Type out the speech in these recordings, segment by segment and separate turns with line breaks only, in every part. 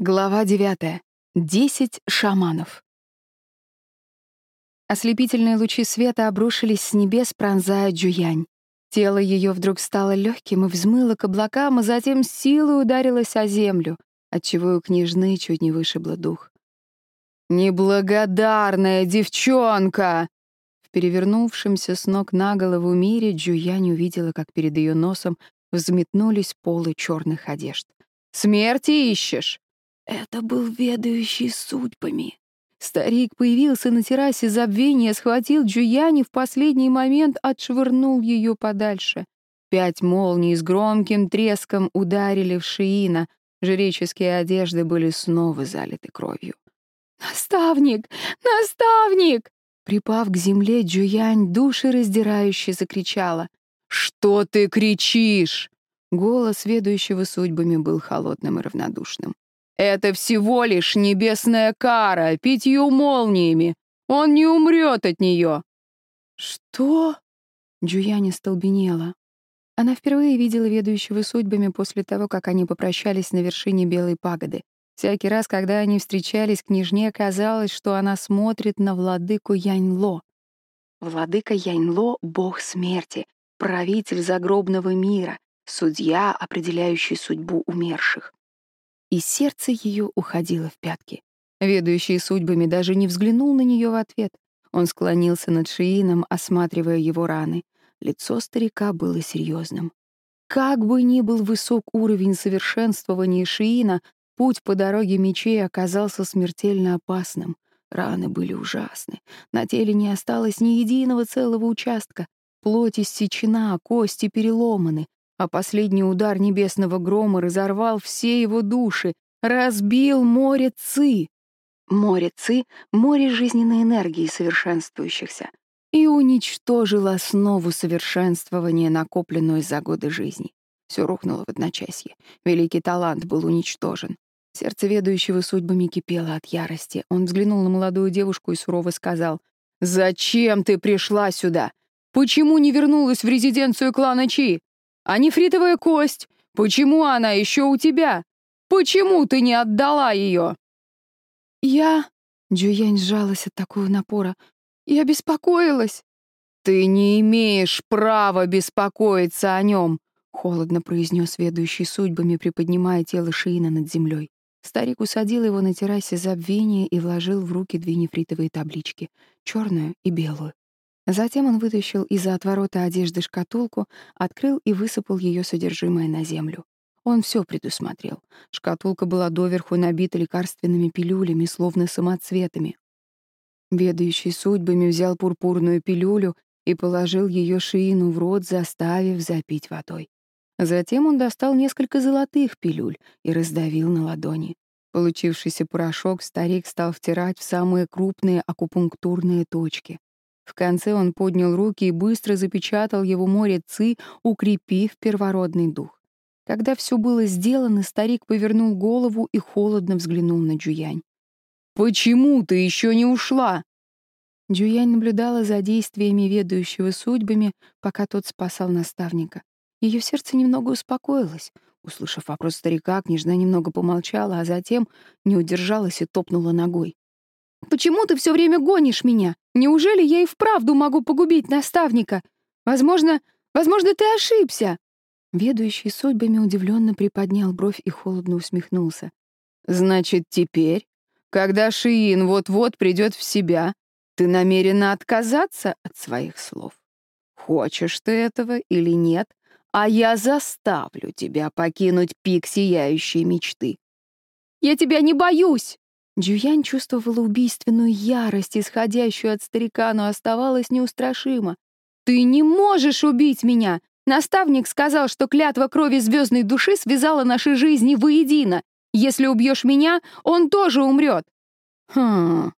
Глава 9. Десять шаманов. Ослепительные лучи света обрушились с небес, пронзая Джуянь. Тело ее вдруг стало легким и взмыло к облакам, а затем с силой ударилось о землю, отчего у княжны чуть не вышибло дух. «Неблагодарная девчонка!» В перевернувшемся с ног на голову мире Джуянь увидела, как перед ее носом взметнулись полы черных одежд. «Смерти ищешь?» Это был ведающий судьбами. Старик появился на террасе забвения, схватил Джуяни в последний момент отшвырнул ее подальше. Пять молний с громким треском ударили в Шиина. Жреческие одежды были снова залиты кровью. «Наставник! Наставник!» Припав к земле, Джуянь душераздирающе закричала. «Что ты кричишь?» Голос ведущего судьбами был холодным и равнодушным. Это всего лишь небесная кара пятью молниями. Он не умрет от нее. Что? Джуяни столбенела. Она впервые видела ведущего судьбами после того, как они попрощались на вершине Белой пагоды. Всякий раз, когда они встречались, княжне казалось, что она смотрит на владыку Яньло. Владыка Яньло — бог смерти, правитель загробного мира, судья, определяющий судьбу умерших и сердце ее уходило в пятки. Ведущий судьбами даже не взглянул на нее в ответ. Он склонился над Шиином, осматривая его раны. Лицо старика было серьезным. Как бы ни был высок уровень совершенствования Шиина, путь по дороге мечей оказался смертельно опасным. Раны были ужасны. На теле не осталось ни единого целого участка. Плоть иссечена, кости переломаны а последний удар небесного грома разорвал все его души, разбил море Ци. Море Ци — море жизненной энергии совершенствующихся и уничтожил основу совершенствования, накопленную за годы жизни. Все рухнуло в одночасье. Великий талант был уничтожен. Сердце ведущего судьбами кипело от ярости. Он взглянул на молодую девушку и сурово сказал, «Зачем ты пришла сюда? Почему не вернулась в резиденцию клана Чи? А нефритовая кость? Почему она еще у тебя? Почему ты не отдала ее?» «Я...» — Джуянь сжалась от такого напора. «Я беспокоилась». «Ты не имеешь права беспокоиться о нем», — холодно произнес ведущий судьбами, приподнимая тело Шиина над землей. Старик усадил его на террасе забвения и вложил в руки две нефритовые таблички — черную и белую. Затем он вытащил из-за отворота одежды шкатулку, открыл и высыпал ее содержимое на землю. Он все предусмотрел. Шкатулка была доверху набита лекарственными пилюлями, словно самоцветами. Ведающий судьбами взял пурпурную пилюлю и положил ее шиину в рот, заставив запить водой. Затем он достал несколько золотых пилюль и раздавил на ладони. Получившийся порошок старик стал втирать в самые крупные акупунктурные точки. В конце он поднял руки и быстро запечатал его море ци, укрепив первородный дух. Когда все было сделано, старик повернул голову и холодно взглянул на Джуянь. «Почему ты еще не ушла?» Джуянь наблюдала за действиями ведущего судьбами, пока тот спасал наставника. Ее сердце немного успокоилось. Услышав вопрос старика, княжна немного помолчала, а затем не удержалась и топнула ногой. Почему ты все время гонишь меня? Неужели я и вправду могу погубить наставника? Возможно, возможно, ты ошибся. Ведущий судьбами удивленно приподнял бровь и холодно усмехнулся. Значит, теперь, когда Шиин вот-вот придет в себя, ты намерена отказаться от своих слов. Хочешь ты этого или нет, а я заставлю тебя покинуть пик сияющей мечты. Я тебя не боюсь, Джуянь чувствовала убийственную ярость, исходящую от старика, но оставалась неустрашима. «Ты не можешь убить меня! Наставник сказал, что клятва крови звездной души связала наши жизни воедино. Если убьешь меня, он тоже умрет. «Хм,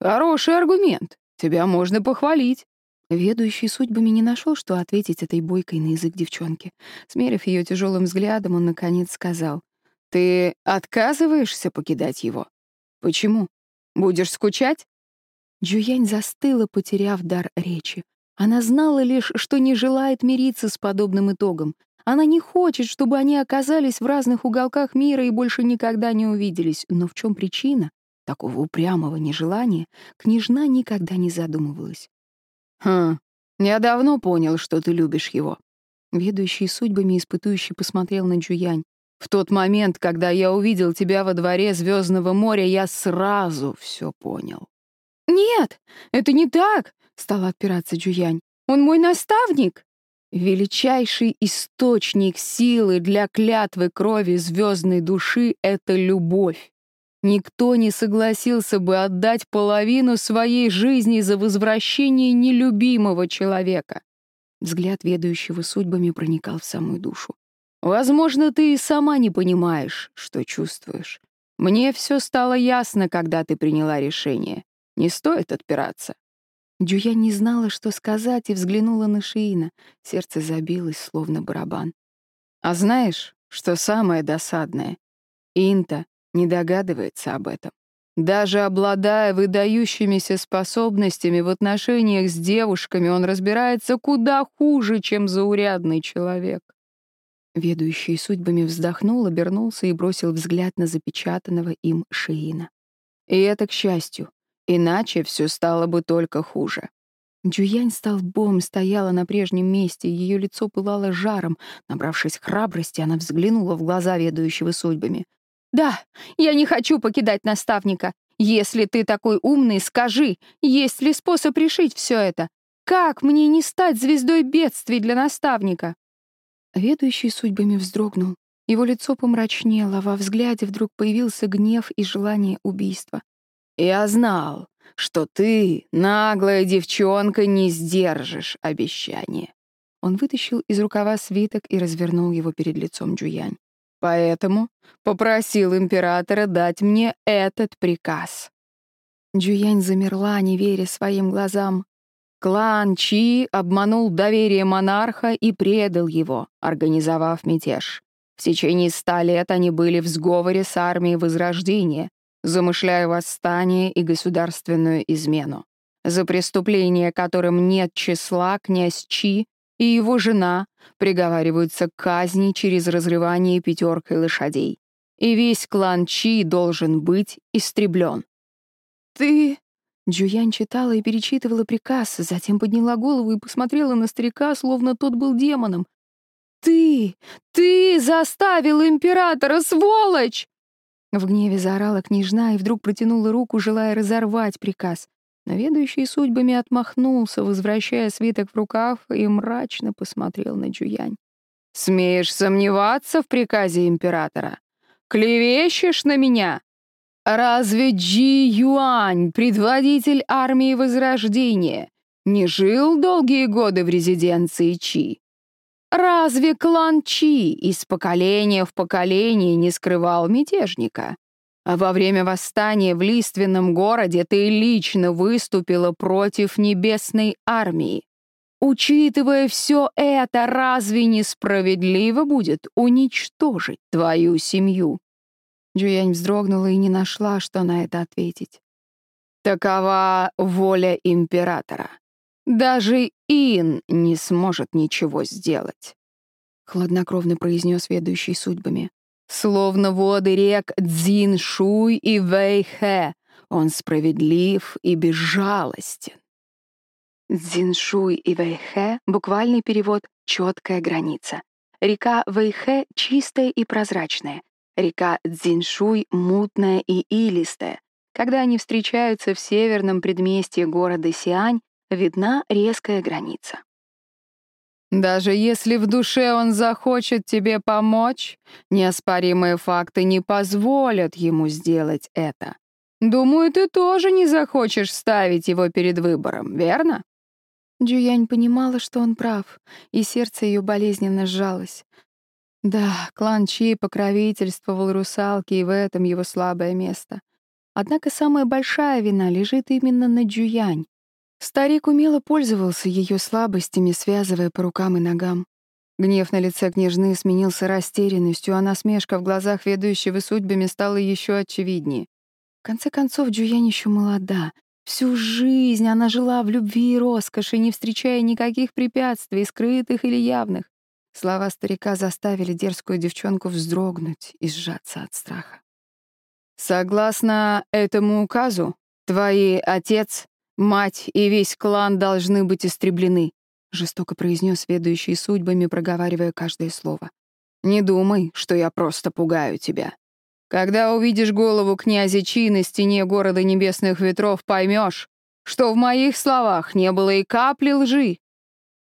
хороший аргумент. Тебя можно похвалить». Ведущий судьбами не нашел, что ответить этой бойкой на язык девчонки. Смерив ее тяжелым взглядом, он, наконец, сказал, «Ты отказываешься покидать его?» «Почему? Будешь скучать?» Джуянь застыла, потеряв дар речи. Она знала лишь, что не желает мириться с подобным итогом. Она не хочет, чтобы они оказались в разных уголках мира и больше никогда не увиделись. Но в чем причина такого упрямого нежелания, княжна никогда не задумывалась. «Хм, я давно понял, что ты любишь его». Ведущий судьбами испытующий посмотрел на Джуянь. «В тот момент, когда я увидел тебя во дворе Звездного моря, я сразу все понял».
«Нет, это не так!» — стала отпираться Джуянь. «Он мой наставник!»
Величайший источник силы для клятвы крови звездной души — это любовь. Никто не согласился бы отдать половину своей жизни за возвращение нелюбимого человека. Взгляд ведающего судьбами проникал в самую душу. Возможно, ты и сама не понимаешь, что чувствуешь. Мне все стало ясно, когда ты приняла решение. Не стоит отпираться. Дюя не знала, что сказать, и взглянула на Шиина. Сердце забилось, словно барабан. А знаешь, что самое досадное? Инта не догадывается об этом. Даже обладая выдающимися способностями в отношениях с девушками, он разбирается куда хуже, чем заурядный человек. Ведущий судьбами вздохнул, обернулся и бросил взгляд на запечатанного им Шиина. И это к счастью. Иначе все стало бы только хуже. Джуянь столбом стояла на прежнем месте, ее лицо пылало жаром. Набравшись храбрости, она взглянула в глаза ведущего судьбами.
«Да, я не хочу покидать наставника. Если ты такой умный, скажи, есть ли способ решить все это? Как мне не стать звездой бедствий для наставника?»
Ведущий судьбами вздрогнул. Его лицо помрачнело, во взгляде вдруг появился гнев и желание убийства. Я знал, что ты, наглая девчонка, не сдержишь обещание. Он вытащил из рукава свиток и развернул его перед лицом Джуянь. Поэтому попросил императора дать мне этот приказ. Джуянь замерла, не веря своим глазам. Клан Чи обманул доверие монарха и предал его, организовав мятеж. В течение ста лет они были в сговоре с армией Возрождения, замышляя восстание и государственную измену. За преступление, которым нет числа, князь Чи и его жена приговариваются к казни через разрывание пятеркой лошадей. И весь клан Чи должен быть истреблен.
«Ты...»
Джуян читала и перечитывала приказ, затем подняла голову и посмотрела на старика, словно тот был демоном.
«Ты! Ты заставил императора, сволочь!»
В гневе заорала княжна и вдруг протянула руку, желая разорвать приказ. Но ведущий судьбами отмахнулся, возвращая свиток в рукав, и мрачно посмотрел на Джуянь. «Смеешь сомневаться в приказе императора? Клевещешь на меня? Разве Джи Юань, предводитель армии Возрождения, не жил долгие годы в резиденции Чи? Разве клан Чи из поколения в поколение не скрывал мятежника? А во время восстания в Лиственном городе ты лично выступила против небесной армии. Учитывая все это, разве несправедливо будет уничтожить твою семью?» Джуянь вздрогнула и не нашла, что на это ответить. «Такова воля императора. Даже Ин не сможет ничего сделать», — хладнокровно произнес ведущий судьбами. «Словно воды рек Цзиншуй и Вэйхэ, он справедлив и безжалостен». Цзиншуй и Вэйхэ — буквальный перевод «четкая граница». Река Вэйхэ чистая и прозрачная. Река Цзиншуй мутная и илистая. Когда они встречаются в северном предместье города Сиань, видна резкая граница. Даже если в душе он захочет тебе помочь, неоспоримые факты не позволят ему сделать это. Думаю, ты тоже не захочешь ставить его перед выбором, верно? Джуянь понимала, что он прав, и сердце ее болезненно сжалось. Да, клан Чи покровительствовал русалке, и в этом его слабое место. Однако самая большая вина лежит именно на Джуянь. Старик умело пользовался ее слабостями, связывая по рукам и ногам. Гнев на лице княжны сменился растерянностью, а насмешка в глазах ведущего судьбами стала еще очевиднее. В конце концов, Джуянь еще молода. Всю жизнь она жила в любви и роскоши, не встречая никаких препятствий, скрытых или явных. Слова старика заставили дерзкую девчонку вздрогнуть и сжаться от страха. «Согласно этому указу, твои отец, мать и весь клан должны быть истреблены», жестоко произнес ведущий судьбами, проговаривая каждое слово. «Не думай, что я просто пугаю тебя. Когда увидишь голову князя Чи на стене города небесных ветров, поймешь, что в моих словах не было и капли лжи.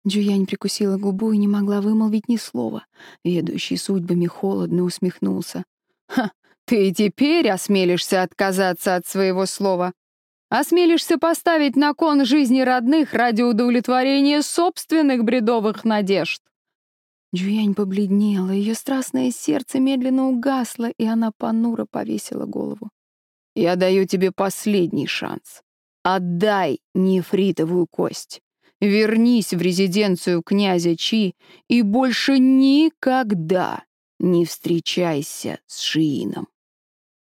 Джуянь прикусила губу и не могла вымолвить ни слова. Ведущий судьбами холодно усмехнулся. «Ха, ты теперь осмелишься отказаться от своего слова. Осмелишься поставить на кон жизни родных ради удовлетворения собственных бредовых надежд». Джуянь побледнела, ее страстное сердце медленно угасло, и она понуро повесила голову. «Я даю тебе последний шанс. Отдай нефритовую кость. Вернись в резиденцию князя Чи и больше никогда не встречайся с Шиином.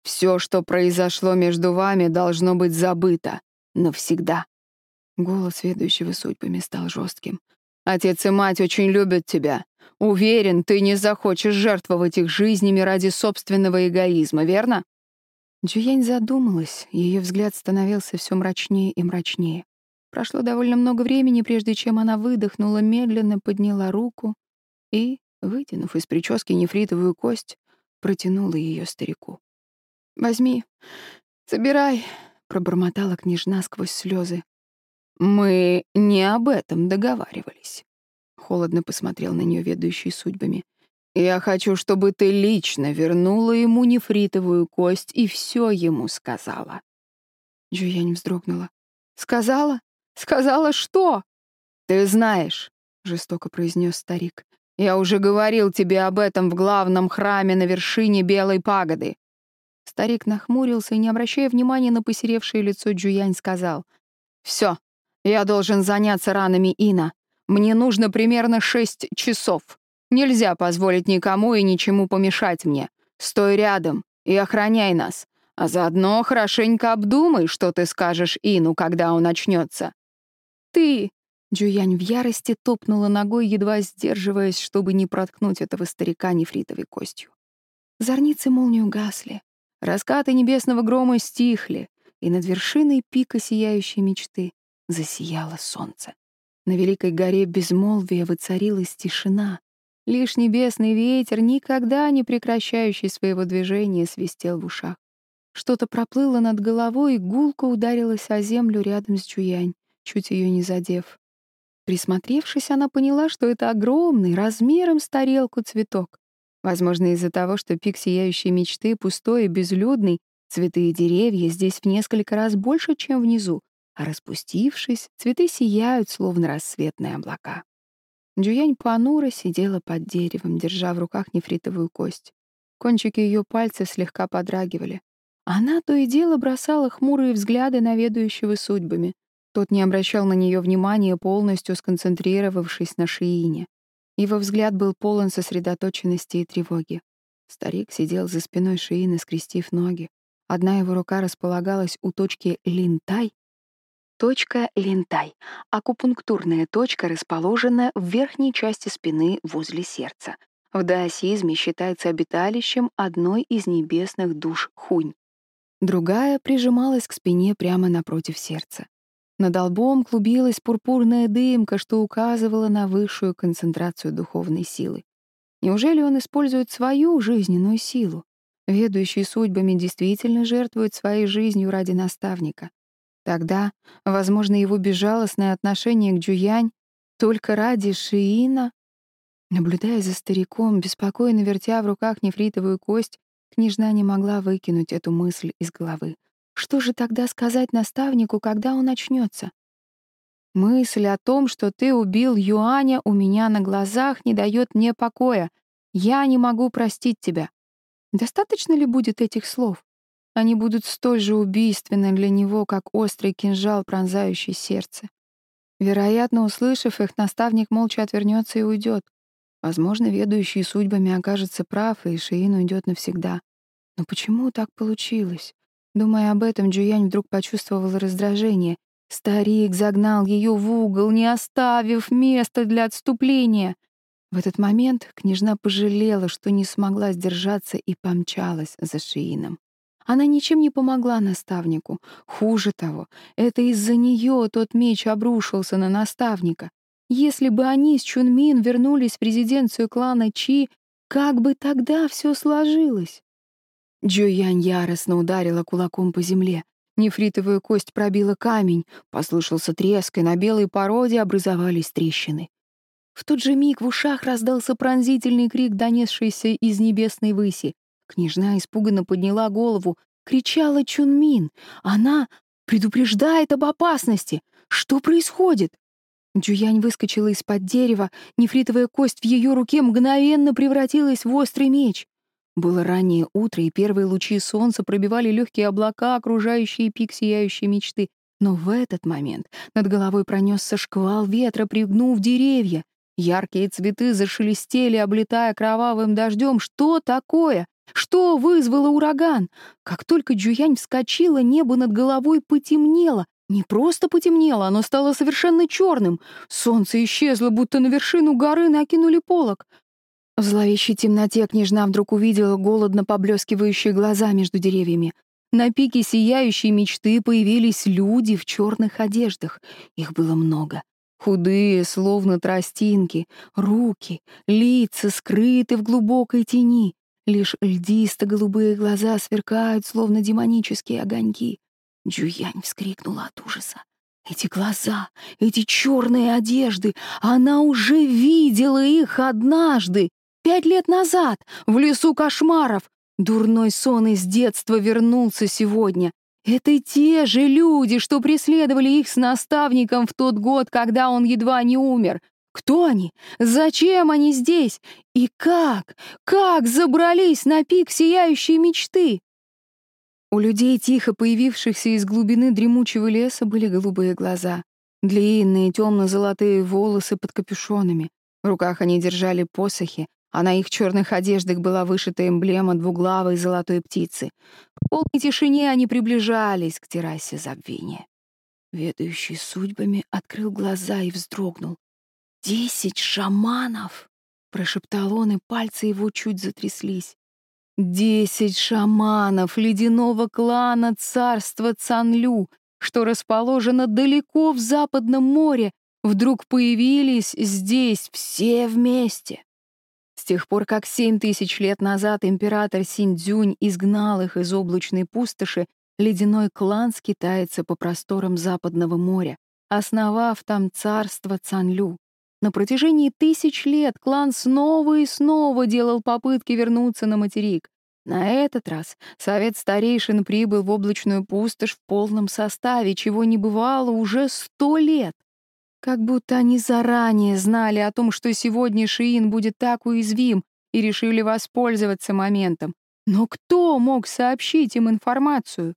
Все, что произошло между вами, должно быть забыто навсегда. Голос ведущего судьбами стал жестким. Отец и мать очень любят тебя. Уверен, ты не захочешь жертвовать их жизнями ради собственного эгоизма, верно? Джуянь задумалась, ее взгляд становился все мрачнее и мрачнее. Прошло довольно много времени, прежде чем она выдохнула, медленно подняла руку и, вытянув из прически нефритовую кость, протянула ее старику. «Возьми, забирай», — пробормотала княжна сквозь слезы. «Мы не об этом договаривались», — холодно посмотрел на нее ведущий судьбами. Я хочу, чтобы ты лично вернула ему нефритовую кость и все ему сказала. Джуянь вздрогнула. Сказала? Сказала что? Ты знаешь, жестоко произнес старик. Я уже говорил тебе об этом в главном храме на вершине Белой пагоды. Старик нахмурился и, не обращая внимания на посеревшее лицо Джуянь, сказал. «Все, я должен заняться ранами Ина. Мне нужно примерно шесть часов. Нельзя позволить никому и ничему помешать мне. Стой рядом и охраняй нас. А заодно хорошенько обдумай, что ты скажешь Ину, когда он очнется. Ты... Джуянь в ярости топнула ногой, едва сдерживаясь, чтобы не проткнуть этого старика нефритовой костью. Зорницы молнию гасли, раскаты небесного грома стихли, и над вершиной пика сияющей мечты засияло солнце. На великой горе безмолвия воцарилась тишина, Лишь небесный ветер, никогда не прекращающий своего движения, свистел в ушах. Что-то проплыло над головой, и гулко ударилось о землю рядом с Чуянь, чуть ее не задев. Присмотревшись, она поняла, что это огромный, размером с тарелку цветок. Возможно, из-за того, что пик сияющей мечты пустой и безлюдный, цветы и деревья здесь в несколько раз больше, чем внизу, а распустившись, цветы сияют, словно рассветные облака. Джуянь понуро сидела под деревом, держа в руках нефритовую кость. Кончики ее пальцев слегка подрагивали. Она то и дело бросала хмурые взгляды на ведущего судьбами. Тот не обращал на нее внимания, полностью сконцентрировавшись на Шиине. Его взгляд был полон сосредоточенности и тревоги. Старик сидел за спиной Шиины, скрестив ноги. Одна его рука располагалась у точки линтай, Точка Линтай — акупунктурная точка, расположенная в верхней части спины возле сердца. В даосизме считается обиталищем одной из небесных душ Хунь. Другая прижималась к спине прямо напротив сердца. Над лбом клубилась пурпурная дымка, что указывала на высшую концентрацию духовной силы. Неужели он использует свою жизненную силу? Ведущий судьбами действительно жертвует своей жизнью ради наставника. Тогда, возможно, его безжалостное отношение к Джуянь только ради Шиина. Наблюдая за стариком, беспокойно вертя в руках нефритовую кость, княжна не могла выкинуть эту мысль из головы. Что же тогда сказать наставнику, когда он очнется? Мысль о том, что ты убил Юаня, у меня на глазах не дает мне покоя. Я не могу простить тебя. Достаточно ли будет этих слов? Они будут столь же убийственны для него, как острый кинжал, пронзающий сердце. Вероятно, услышав их, наставник молча отвернется и уйдет. Возможно, ведущий судьбами окажется прав, и Шиин уйдет навсегда. Но почему так получилось? Думая об этом, Джуянь вдруг почувствовал раздражение. Старик загнал ее в угол, не оставив места для отступления. В этот момент княжна пожалела, что не смогла сдержаться и помчалась за Шиином. Она ничем не помогла наставнику. Хуже того, это из-за нее тот меч обрушился на наставника. Если бы они с Чунмин вернулись в резиденцию клана Чи, как бы тогда все сложилось? Джуянь яростно ударила кулаком по земле. Нефритовую кость пробила камень, послышался треск, и на белой породе образовались трещины. В тот же миг в ушах раздался пронзительный крик, донесшийся из небесной выси. Княжна испуганно подняла голову, кричала Чунмин. Она предупреждает об опасности. Что происходит? Джуянь выскочила из-под дерева, нефритовая кость в ее руке мгновенно превратилась в острый меч. Было раннее утро, и первые лучи солнца пробивали легкие облака, окружающие пик сияющей мечты. Но в этот момент над головой пронесся шквал ветра, пригнув деревья. Яркие цветы зашелестели, облетая кровавым дождем. Что такое? Что вызвало ураган? Как только Джуянь вскочила, небо над головой потемнело, не просто потемнело, оно стало совершенно черным. Солнце исчезло, будто на вершину горы накинули полог. В зловещей темноте княжна вдруг увидела голодно поблескивающие глаза между деревьями. На пике сияющей мечты появились люди в черных одеждах. Их было много. Худые, словно тростинки, руки, лица скрыты в глубокой тени. Лишь льдисто-голубые глаза сверкают, словно демонические огоньки. Джуянь вскрикнула от ужаса. Эти глаза, эти черные одежды, она уже видела их однажды, пять лет назад, в лесу кошмаров. Дурной сон из детства вернулся сегодня. Это те же люди, что преследовали их с наставником в тот год, когда он едва не умер. Кто они? Зачем они здесь? И как? Как забрались на пик сияющей мечты? У людей, тихо появившихся из глубины дремучего леса, были голубые глаза. Длинные темно-золотые волосы под капюшонами. В руках они держали посохи, а на их черных одеждах была вышита эмблема двуглавой золотой птицы. В полной тишине они приближались к террасе забвения. Ведающий судьбами открыл глаза и вздрогнул. «Десять шаманов!» — прошептал он, и пальцы его чуть затряслись. Десять шаманов ледяного клана царства Цанлю, что расположено далеко в Западном море, вдруг появились здесь все вместе. Тех пор, как семь тысяч лет назад император Синдзюнь изгнал их из облачной пустоши, ледяной клан скитается по просторам Западного моря, основав там царство Цанлю. На протяжении тысяч лет клан снова и снова делал попытки вернуться на материк. На этот раз совет старейшин прибыл в облачную пустошь в полном составе, чего не бывало уже сто лет. Как будто они заранее знали о том, что сегодня Шиин будет так уязвим, и решили воспользоваться моментом. Но кто мог сообщить им информацию?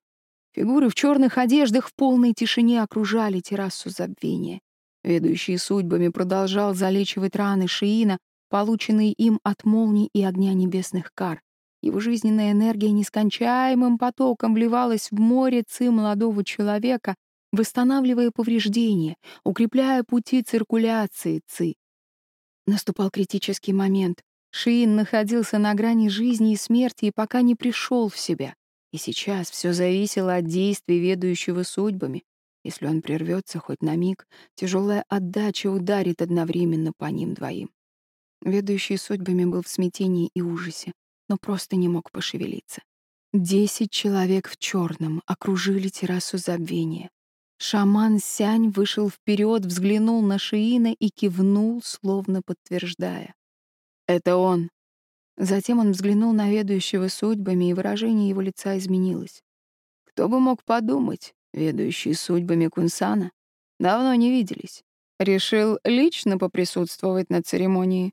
Фигуры в черных одеждах в полной тишине окружали террасу забвения. Ведущий судьбами продолжал залечивать раны Шиина, полученные им от молний и огня небесных кар. Его жизненная энергия нескончаемым потоком вливалась в море ци молодого человека, восстанавливая повреждения, укрепляя пути циркуляции ци. Наступал критический момент. Шиин находился на грани жизни и смерти и пока не пришел в себя. И сейчас все зависело от действий ведущего судьбами. Если он прервется хоть на миг, тяжелая отдача ударит одновременно по ним двоим. Ведущий судьбами был в смятении и ужасе, но просто не мог пошевелиться. Десять человек в черном окружили террасу забвения. Шаман Сянь вышел вперед, взглянул на Шиина и кивнул, словно подтверждая. «Это он». Затем он взглянул на ведущего судьбами, и выражение его лица изменилось. «Кто бы мог подумать, ведущий судьбами Кунсана? Давно не виделись. Решил лично поприсутствовать на церемонии».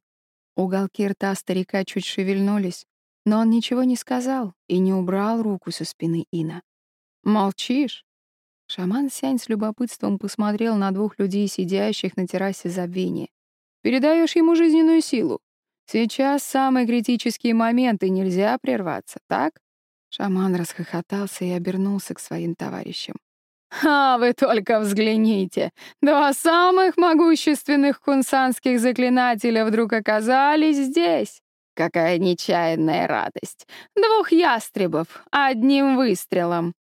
Уголки рта старика чуть шевельнулись, но он ничего не сказал и не убрал руку со спины Ина. «Молчишь?» Шаман Сянь с любопытством посмотрел на двух людей, сидящих на террасе забвения. «Передаешь ему жизненную силу. Сейчас самый критический момент, и нельзя прерваться, так?» Шаман расхохотался и обернулся к своим товарищам.
А вы только взгляните. Два самых могущественных кунсанских заклинателя вдруг оказались здесь. Какая нечаянная радость. Двух ястребов, одним выстрелом.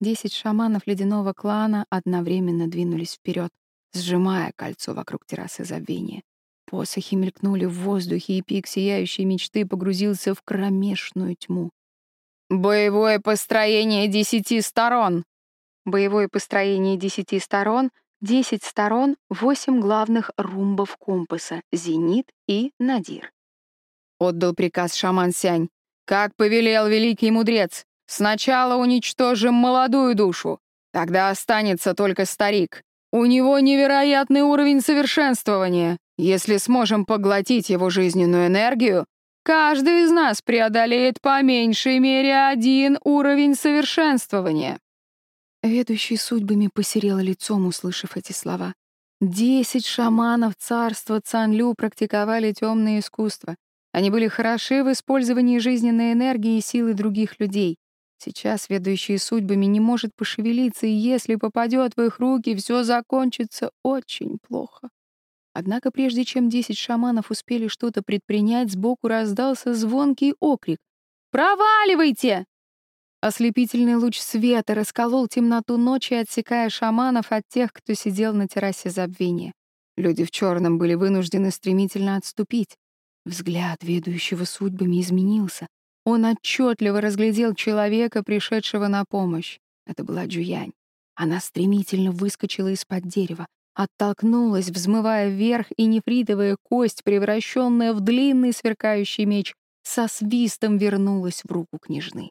Десять шаманов ледяного клана одновременно двинулись вперед, сжимая кольцо вокруг террасы забвения. Посохи мелькнули в воздухе, и пик сияющей мечты погрузился в кромешную тьму.
«Боевое построение десяти сторон!»
Боевое построение десяти сторон — десять сторон, восемь главных румбов компаса — зенит и надир.
Отдал приказ шаман Сянь. «Как повелел великий мудрец, сначала уничтожим молодую душу, тогда останется только старик. У него невероятный уровень совершенствования. Если сможем поглотить его жизненную энергию, каждый из нас преодолеет по меньшей мере один уровень совершенствования.
Ведущий судьбами посерел лицом, услышав эти слова. Десять шаманов царства Цанлю практиковали темное искусство. Они были хороши в использовании жизненной энергии и силы других людей. Сейчас ведущий судьбами не может пошевелиться, и если попадет в их руки, все закончится очень плохо. Однако прежде чем десять шаманов успели что-то предпринять, сбоку раздался звонкий окрик. «Проваливайте!» Ослепительный луч света расколол темноту ночи, отсекая шаманов от тех, кто сидел на террасе забвения. Люди в черном были вынуждены стремительно отступить. Взгляд ведущего судьбами изменился. Он отчетливо разглядел человека, пришедшего на помощь. Это была Джуянь. Она стремительно выскочила из-под дерева. Оттолкнулась, взмывая вверх, и нефритовая кость, превращенная в длинный сверкающий меч, со свистом вернулась в руку княжны.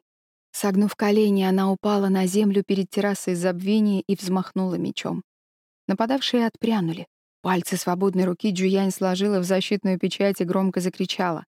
Согнув колени, она упала на землю перед террасой забвения и взмахнула мечом. Нападавшие отпрянули. Пальцы свободной руки Джуянь сложила в защитную печать и громко закричала.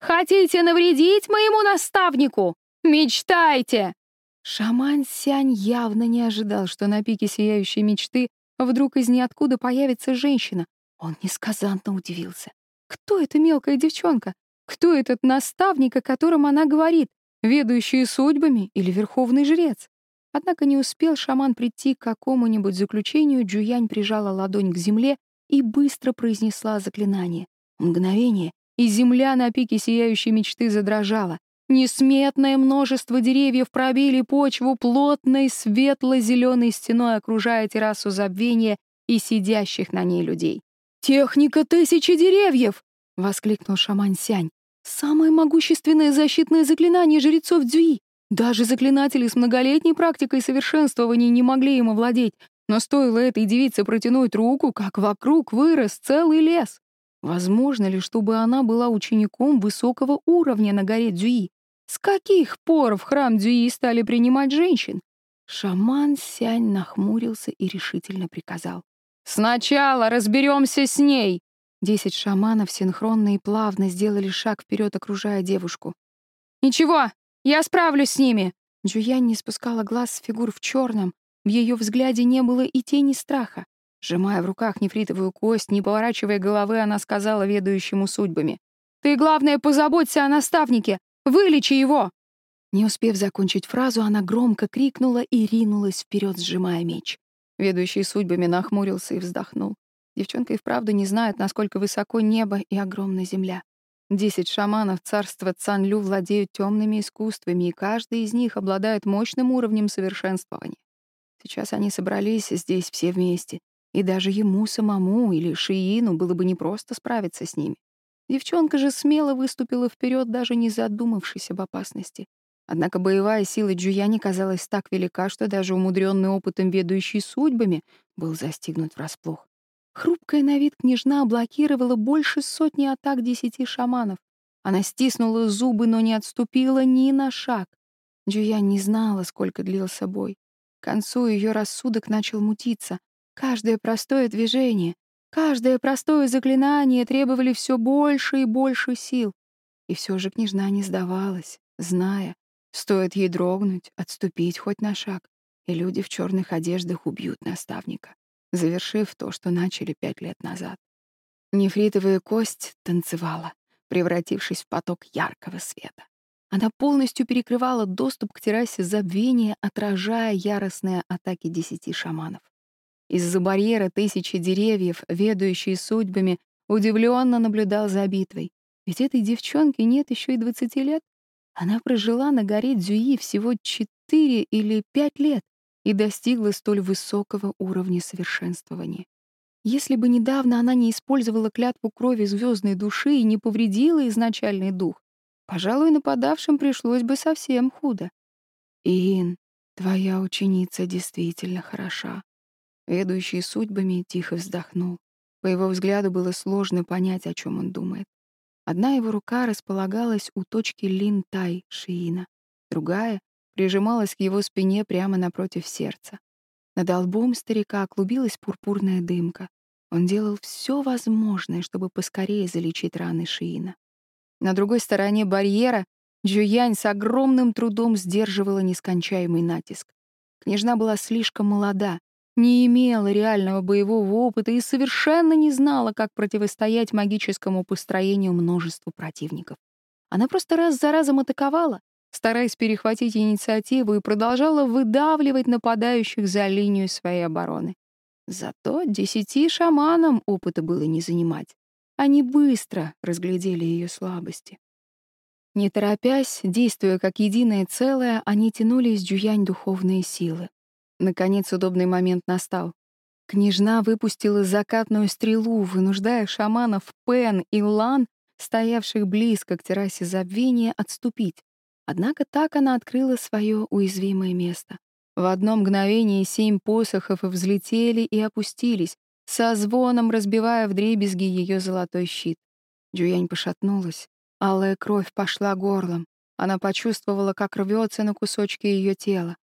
«Хотите навредить моему наставнику? Мечтайте!» Шаман Сянь явно не ожидал, что на пике сияющей мечты Вдруг из ниоткуда появится женщина. Он несказанно удивился. Кто эта мелкая девчонка? Кто этот наставник, о котором она говорит? Ведущий судьбами или верховный жрец? Однако не успел шаман прийти к какому-нибудь заключению, Джуянь прижала ладонь к земле и быстро произнесла заклинание. Мгновение, и земля на пике сияющей мечты задрожала. Несметное множество деревьев пробили почву плотной светло-зеленой стеной, окружая террасу забвения и сидящих на ней людей. «Техника тысячи деревьев!» — воскликнул шаман Сянь. «Самое могущественное защитное заклинание жрецов Дзюи. Даже заклинатели с многолетней практикой совершенствования не могли им овладеть, но стоило этой девице протянуть руку, как вокруг вырос целый лес. Возможно ли, чтобы она была учеником высокого уровня на горе Дзюи? С каких пор в храм Дзюи стали принимать женщин? Шаман Сянь нахмурился и решительно приказал. «Сначала разберемся с ней!» Десять шаманов синхронно и плавно сделали шаг вперед, окружая девушку. «Ничего, я справлюсь с ними!» Джуянь не спускала глаз с фигур в черном. В ее взгляде не было и тени страха. Сжимая в руках нефритовую кость, не поворачивая головы, она сказала ведающему судьбами. «Ты, главное, позаботься о наставнике. Вылечи его!» Не успев закончить фразу, она громко крикнула и ринулась вперед, сжимая меч. Ведущий судьбами нахмурился и вздохнул. Девчонка и вправду не знает, насколько высоко небо и огромна земля. Десять шаманов царства Цанлю владеют темными искусствами, и каждый из них обладает мощным уровнем совершенствования. Сейчас они собрались здесь все вместе, и даже ему самому или Шиину было бы непросто справиться с ними. Девчонка же смело выступила вперед, даже не задумавшись об опасности. Однако боевая сила Джуяни казалась так велика, что даже умудренный опытом ведущий судьбами был застигнут врасплох. Хрупкая на вид княжна блокировала больше сотни атак десяти шаманов. Она стиснула зубы, но не отступила ни на шаг. Джуян не знала, сколько длился бой. К концу ее рассудок начал мутиться. Каждое простое движение, Каждое простое заклинание требовали все больше и больше сил. И все же княжна не сдавалась, зная, стоит ей дрогнуть, отступить хоть на шаг, и люди в черных одеждах убьют наставника, завершив то, что начали пять лет назад. Нефритовая кость танцевала, превратившись в поток яркого света. Она полностью перекрывала доступ к террасе забвения, отражая яростные атаки десяти шаманов. Из-за барьера тысячи деревьев, ведущие судьбами, удивленно наблюдал за битвой. Ведь этой девчонке нет еще и двадцати лет. Она прожила на горе Дзюи всего четыре или пять лет и достигла столь высокого уровня совершенствования. Если бы недавно она не использовала клятву крови звездной души и не повредила изначальный дух, пожалуй, нападавшим пришлось бы совсем худо. «Ин, твоя ученица действительно хороша». Ведущий судьбами тихо вздохнул. По его взгляду было сложно понять, о чем он думает. Одна его рука располагалась у точки Лин-Тай Шиина, другая прижималась к его спине прямо напротив сердца. Над лбом старика клубилась пурпурная дымка. Он делал все возможное, чтобы поскорее залечить раны Шиина. На другой стороне барьера Джуянь с огромным трудом сдерживала нескончаемый натиск. Княжна была слишком молода, не имела реального боевого опыта и совершенно не знала, как противостоять магическому построению множеству противников. Она просто раз за разом атаковала, стараясь перехватить инициативу и продолжала выдавливать нападающих за линию своей обороны. Зато десяти шаманам опыта было не занимать. Они быстро разглядели ее слабости. Не торопясь, действуя как единое целое, они тянули из Джуянь духовные силы. Наконец удобный момент настал. Княжна выпустила закатную стрелу, вынуждая шаманов Пен и Лан, стоявших близко к террасе забвения, отступить. Однако так она открыла свое уязвимое место. В одно мгновение семь посохов взлетели и опустились, со звоном разбивая вдребезги ее золотой щит. Джуянь пошатнулась. Алая кровь пошла горлом. Она почувствовала, как рвется на кусочки ее тела.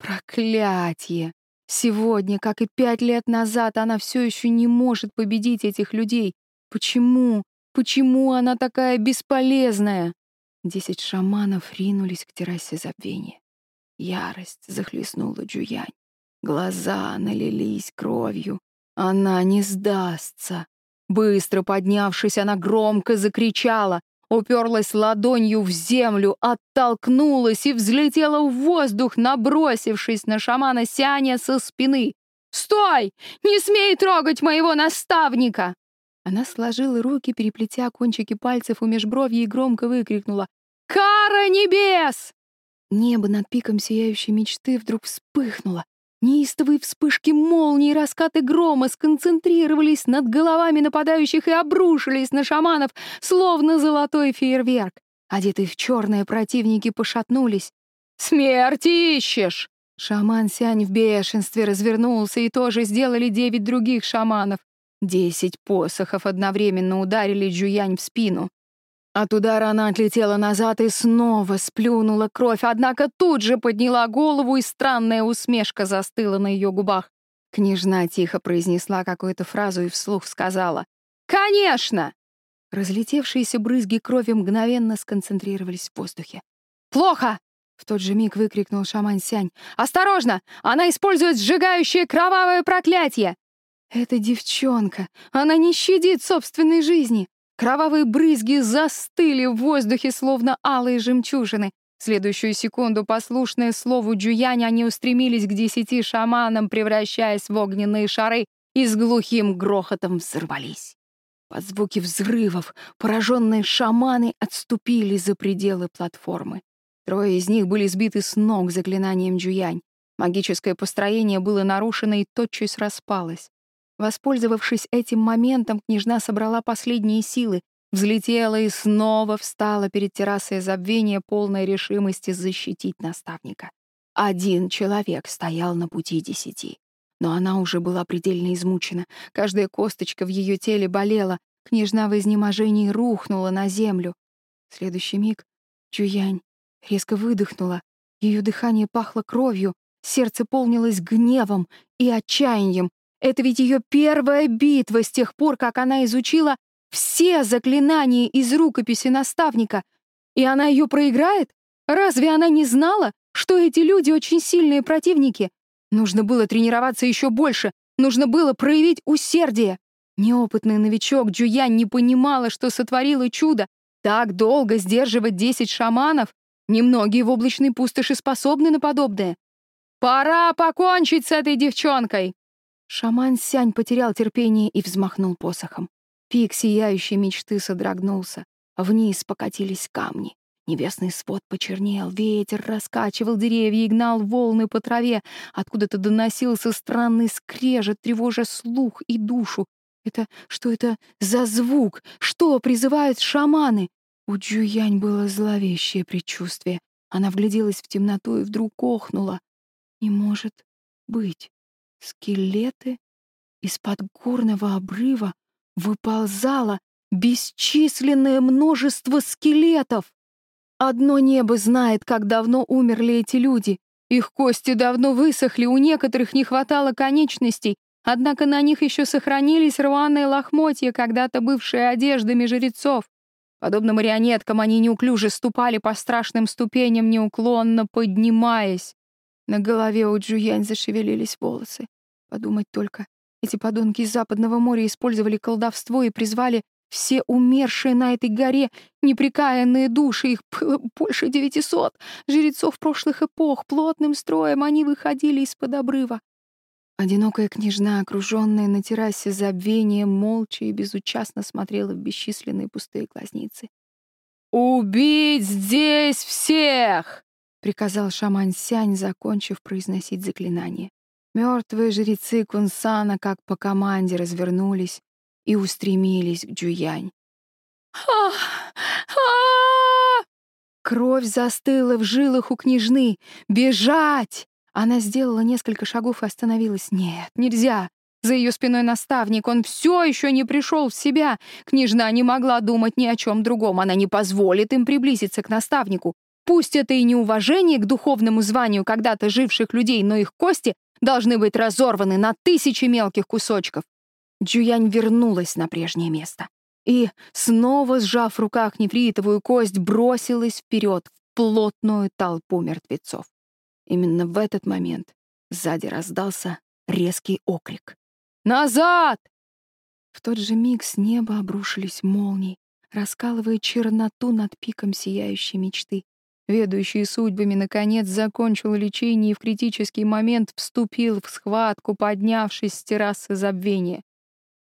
Проклятье! Сегодня, как и пять лет назад, она все еще не может победить этих людей. Почему? Почему она такая бесполезная? Десять шаманов ринулись к террасе забвения. Ярость захлестнула Джуянь. Глаза налились кровью. Она не сдастся. Быстро поднявшись, она громко закричала, уперлась ладонью в землю, оттолкнулась и взлетела в воздух, набросившись на шамана Сяня со спины. «Стой! Не смей трогать моего наставника!» Она сложила руки, переплетя кончики пальцев у межбровья и громко выкрикнула «Кара небес!» Небо над пиком сияющей мечты вдруг вспыхнуло. Неистовые вспышки молний раскаты грома сконцентрировались над головами нападающих и обрушились на шаманов, словно золотой фейерверк. Одетые в черное противники пошатнулись. «Смерть ищешь!» Шаман Сянь в бешенстве развернулся, и тоже сделали девять других шаманов. Десять посохов одновременно ударили Джуянь в спину. От удара она отлетела назад и снова сплюнула кровь, однако тут же подняла голову, и странная усмешка застыла на ее губах. Княжна тихо произнесла какую-то фразу и вслух сказала «Конечно!». Разлетевшиеся брызги крови мгновенно сконцентрировались в воздухе. «Плохо!» — в тот же миг выкрикнул шаман Сянь. «Осторожно! Она использует сжигающее кровавое проклятие!» «Это девчонка! Она не щадит собственной жизни!» Кровавые брызги застыли в воздухе, словно алые жемчужины. В следующую секунду, послушные слову Джуяня, они устремились к десяти шаманам, превращаясь в огненные шары, и с глухим грохотом взорвались. Под звуки взрывов пораженные шаманы отступили за пределы платформы. Трое из них были сбиты с ног заклинанием Джуянь. Магическое построение было нарушено и тотчас распалось. Воспользовавшись этим моментом, княжна собрала последние силы, взлетела и снова встала перед террасой забвения, полной решимости защитить наставника. Один человек стоял на пути десяти. Но она уже была предельно измучена. Каждая косточка в ее теле болела. Княжна в изнеможении рухнула на землю. В следующий миг Чуянь резко выдохнула. Ее дыхание пахло кровью, сердце полнилось гневом и отчаянием. Это ведь ее первая битва с тех пор, как она изучила все заклинания из рукописи наставника. И она ее проиграет? Разве она не знала, что эти люди очень сильные противники? Нужно было тренироваться еще больше, нужно было проявить усердие. Неопытный новичок Джуян не понимала, что сотворила чудо. Так долго сдерживать десять шаманов? Немногие в облачной пустоши способны на подобное. «Пора покончить с этой девчонкой!» Шаман Сянь потерял терпение и взмахнул посохом. Пик сияющей мечты содрогнулся. Вниз покатились камни. Небесный свод почернел, ветер раскачивал деревья и гнал волны по траве. Откуда-то доносился странный скрежет, тревожа слух и душу. Это что это за звук? Что призывают шаманы? У Джуянь было зловещее предчувствие. Она вгляделась в темноту и вдруг охнула. Не может быть. Скелеты из-под горного обрыва выползало бесчисленное множество скелетов. Одно небо знает, как давно умерли эти люди. Их кости давно высохли, у некоторых не хватало конечностей, однако на них еще сохранились рваные лохмотья, когда-то бывшие одеждами жрецов. Подобно марионеткам, они неуклюже ступали по страшным ступеням, неуклонно поднимаясь. На голове у Джуянь зашевелились волосы. Подумать только, эти подонки из Западного моря использовали колдовство и призвали все умершие на этой горе, неприкаянные души, их было больше девятисот, жрецов прошлых эпох, плотным строем они выходили из-под обрыва. Одинокая княжна, окруженная на террасе забвением, молча и безучастно смотрела в бесчисленные пустые глазницы. «Убить здесь всех!» — приказал шаман Сянь, закончив произносить заклинание. Мертвые жрецы Кунсана, как по команде, развернулись и устремились к Джуянь. Кровь застыла в жилах у княжны. «Бежать!» Она сделала несколько шагов и остановилась. «Нет, нельзя!» За ее спиной наставник, он все еще не пришел в себя. Княжна не могла думать ни о чем другом. Она не позволит им приблизиться к наставнику. Пусть это и не уважение к духовному званию когда-то живших людей, но их кости должны быть разорваны на тысячи мелких кусочков. Джуянь вернулась на прежнее место и, снова сжав в руках нефритовую кость, бросилась вперед в плотную толпу мертвецов. Именно в этот момент сзади раздался резкий окрик. «Назад!» В тот же миг с неба обрушились молнии, раскалывая черноту над пиком сияющей мечты. Ведущий судьбами, наконец, закончил лечение и в критический момент вступил в схватку, поднявшись с террасы забвения.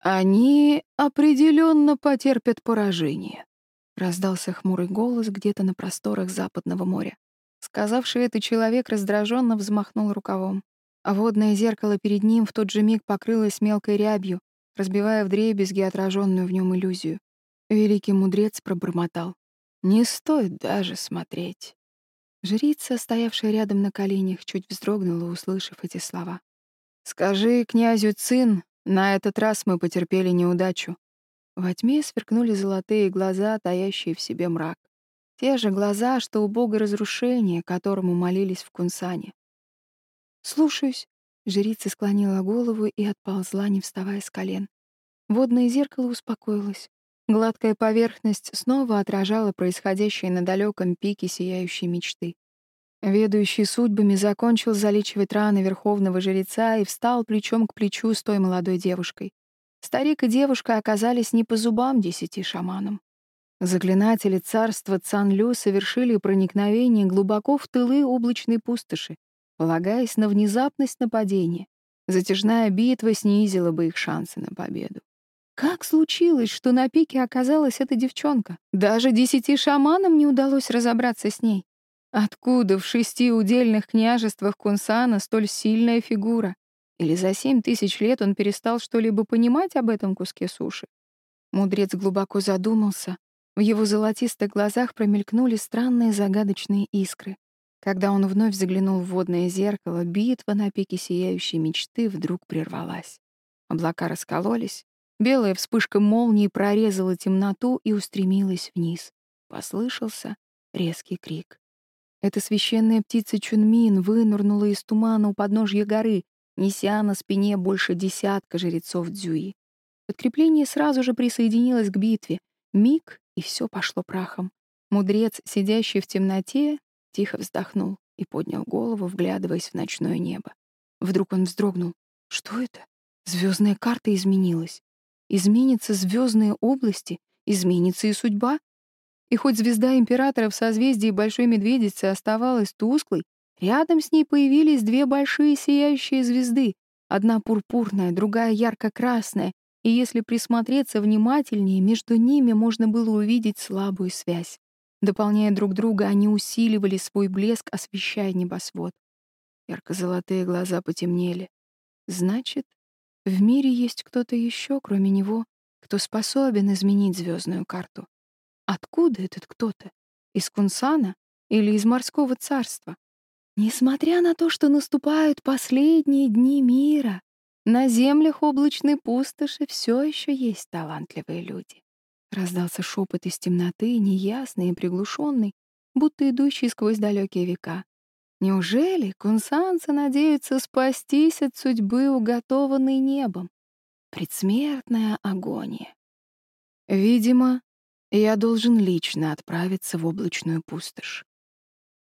«Они определенно потерпят поражение», — раздался хмурый голос где-то на просторах Западного моря. Сказавший это человек раздраженно взмахнул рукавом, а водное зеркало перед ним в тот же миг покрылось мелкой рябью, разбивая вдребезги отраженную в нем иллюзию. Великий мудрец пробормотал. «Не стоит даже смотреть». Жрица, стоявшая рядом на коленях, чуть вздрогнула, услышав эти слова. «Скажи князю Цин, на этот раз мы потерпели неудачу. Во тьме сверкнули золотые глаза, таящие в себе мрак. Те же глаза, что у бога разрушения, которому молились в Кунсане. «Слушаюсь», — жрица склонила голову и отползла, не вставая с колен. Водное зеркало успокоилось. Гладкая поверхность снова отражала происходящее на далеком пике сияющей мечты. Ведущий судьбами закончил залечивать раны верховного жреца и встал плечом к плечу с той молодой девушкой. Старик и девушка оказались не по зубам десяти шаманам. Заклинатели царства Цанлю совершили проникновение глубоко в тылы облачной пустоши, полагаясь на внезапность нападения. Затяжная битва снизила бы их шансы на победу. Как случилось, что на пике оказалась эта девчонка? Даже десяти шаманам не удалось разобраться с ней. Откуда в шести удельных княжествах Кунсана столь сильная фигура? Или за семь тысяч лет он перестал что-либо понимать об этом куске суши? Мудрец глубоко задумался. В его золотистых глазах промелькнули странные загадочные искры. Когда он вновь заглянул в водное зеркало, битва на пике сияющей мечты вдруг прервалась. Облака раскололись, белая вспышка молнии прорезала темноту и устремилась вниз. Послышался резкий крик. Эта священная птица Чунмин вынырнула из тумана у подножья горы, неся на спине больше десятка жрецов Дзюи. Подкрепление сразу же присоединилось к битве. Миг, и все пошло прахом. Мудрец, сидящий в темноте, тихо вздохнул и поднял голову, вглядываясь в ночное небо. Вдруг он вздрогнул. Что это? Звездная карта изменилась. Изменятся звездные области, изменится и судьба. И хоть звезда императора в созвездии Большой Медведицы оставалась тусклой, рядом с ней появились две большие сияющие звезды, одна пурпурная, другая ярко-красная, и если присмотреться внимательнее, между ними можно было увидеть слабую связь. Дополняя друг друга, они усиливали свой блеск, освещая небосвод. Ярко-золотые глаза потемнели. Значит, в мире есть кто-то еще, кроме него, кто способен изменить звездную карту. Откуда этот кто-то? Из Кунсана или из морского царства? Несмотря на то, что наступают последние дни мира, на землях облачной пустоши все еще есть талантливые люди. Раздался шепот из темноты, неясный и приглушенный, будто идущий сквозь далекие века. Неужели кунсанцы надеются спастись от судьбы, уготованной небом? Предсмертная агония. Видимо, я должен лично отправиться в облачную пустошь.